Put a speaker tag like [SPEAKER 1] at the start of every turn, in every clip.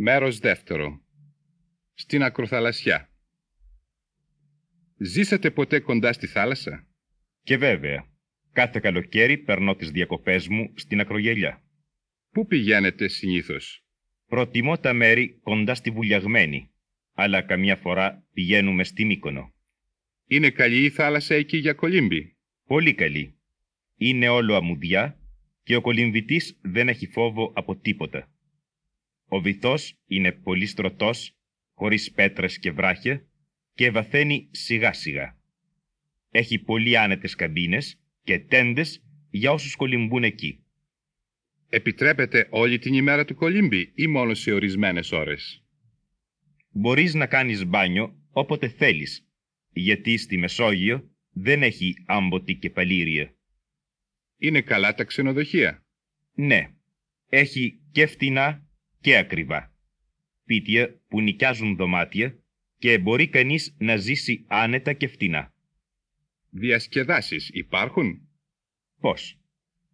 [SPEAKER 1] Μέρος δεύτερο. Στην ακροθαλασσιά. Ζήσατε ποτέ κοντά στη θάλασσα;
[SPEAKER 2] Και βέβαια, κάθε καλοκαίρι περνώ τις διακοπές μου στην ακρογελιά.
[SPEAKER 1] Πού πηγαίνετε συνήθως;
[SPEAKER 2] Προτιμώ τα μέρη κοντά στη βουλιαγμένη, αλλά καμιά φορά πηγαίνουμε στη Μύκονο.
[SPEAKER 1] Είναι καλή η θάλασσα εκεί για κολύμπη.
[SPEAKER 2] Πολύ καλή. Είναι όλο αμμουδιά και ο κολυμβητής δεν έχει φόβο από τίποτα. Ο βυθός είναι πολύ στρωτός, χωρίς πέτρες και βράχια και βαθαίνει σιγά σιγά. Έχει πολύ άνετες καμπίνες και τέντες για όσους κολυμπούν εκεί.
[SPEAKER 1] Επιτρέπετε όλη την ημέρα του κολύμπη ή μόνο σε ορισμένες ώρες;
[SPEAKER 2] Μπορείς να κάνεις μπάνιο όποτε θέλεις, γιατί στη Μεσόγειο δεν έχει άμποτη και παλήρια.
[SPEAKER 1] Είναι καλά τα ξενοδοχεία;
[SPEAKER 2] Ναι, έχει και φτηνά και ακριβά. Πίτια που νοικιάζουν δωμάτια και μπορεί κανείς να ζήσει άνετα και φτηνά.
[SPEAKER 1] Διασκεδάσεις υπάρχουν;
[SPEAKER 2] Πώς;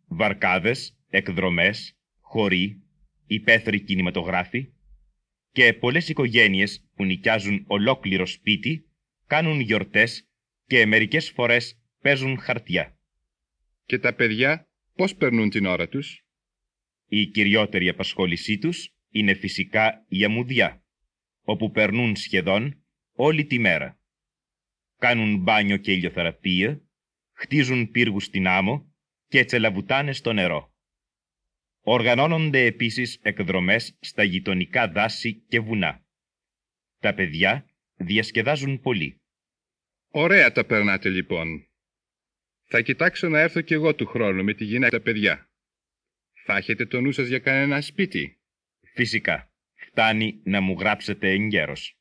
[SPEAKER 2] Βαρκάδες, εκδρομές, χωρί, υπαίθροι κινηματογράφοι και πολλές οικογένειες που νοικιάζουν ολόκληρο σπίτι κάνουν γιορτές και μερικές φορές παίζουν χαρτιά.
[SPEAKER 1] Και τα παιδιά πώς περνούν την ώρα τους;
[SPEAKER 2] Η κυριότερη απασχόλησή τους είναι φυσικά η αμμουδιά, όπου περνούν σχεδόν όλη τη μέρα. Κάνουν μπάνιο και ηλιοθεραπεία, χτίζουν πύργους στην άμμο και τσελαβουτάνε στο νερό. Οργανώνονται επίσης εκδρομές στα γειτονικά δάση και βουνά. Τα παιδιά διασκεδάζουν πολύ.
[SPEAKER 1] Ωραία τα περνάτε λοιπόν. Θα κοιτάξω να έρθω κι εγώ του χρόνου με τη γυναίκα τα παιδιά. Θα έχετε το νου σας για κανένα σπίτι.
[SPEAKER 2] Φυσικά, φτάνει να μου γράψετε εγκαίρος.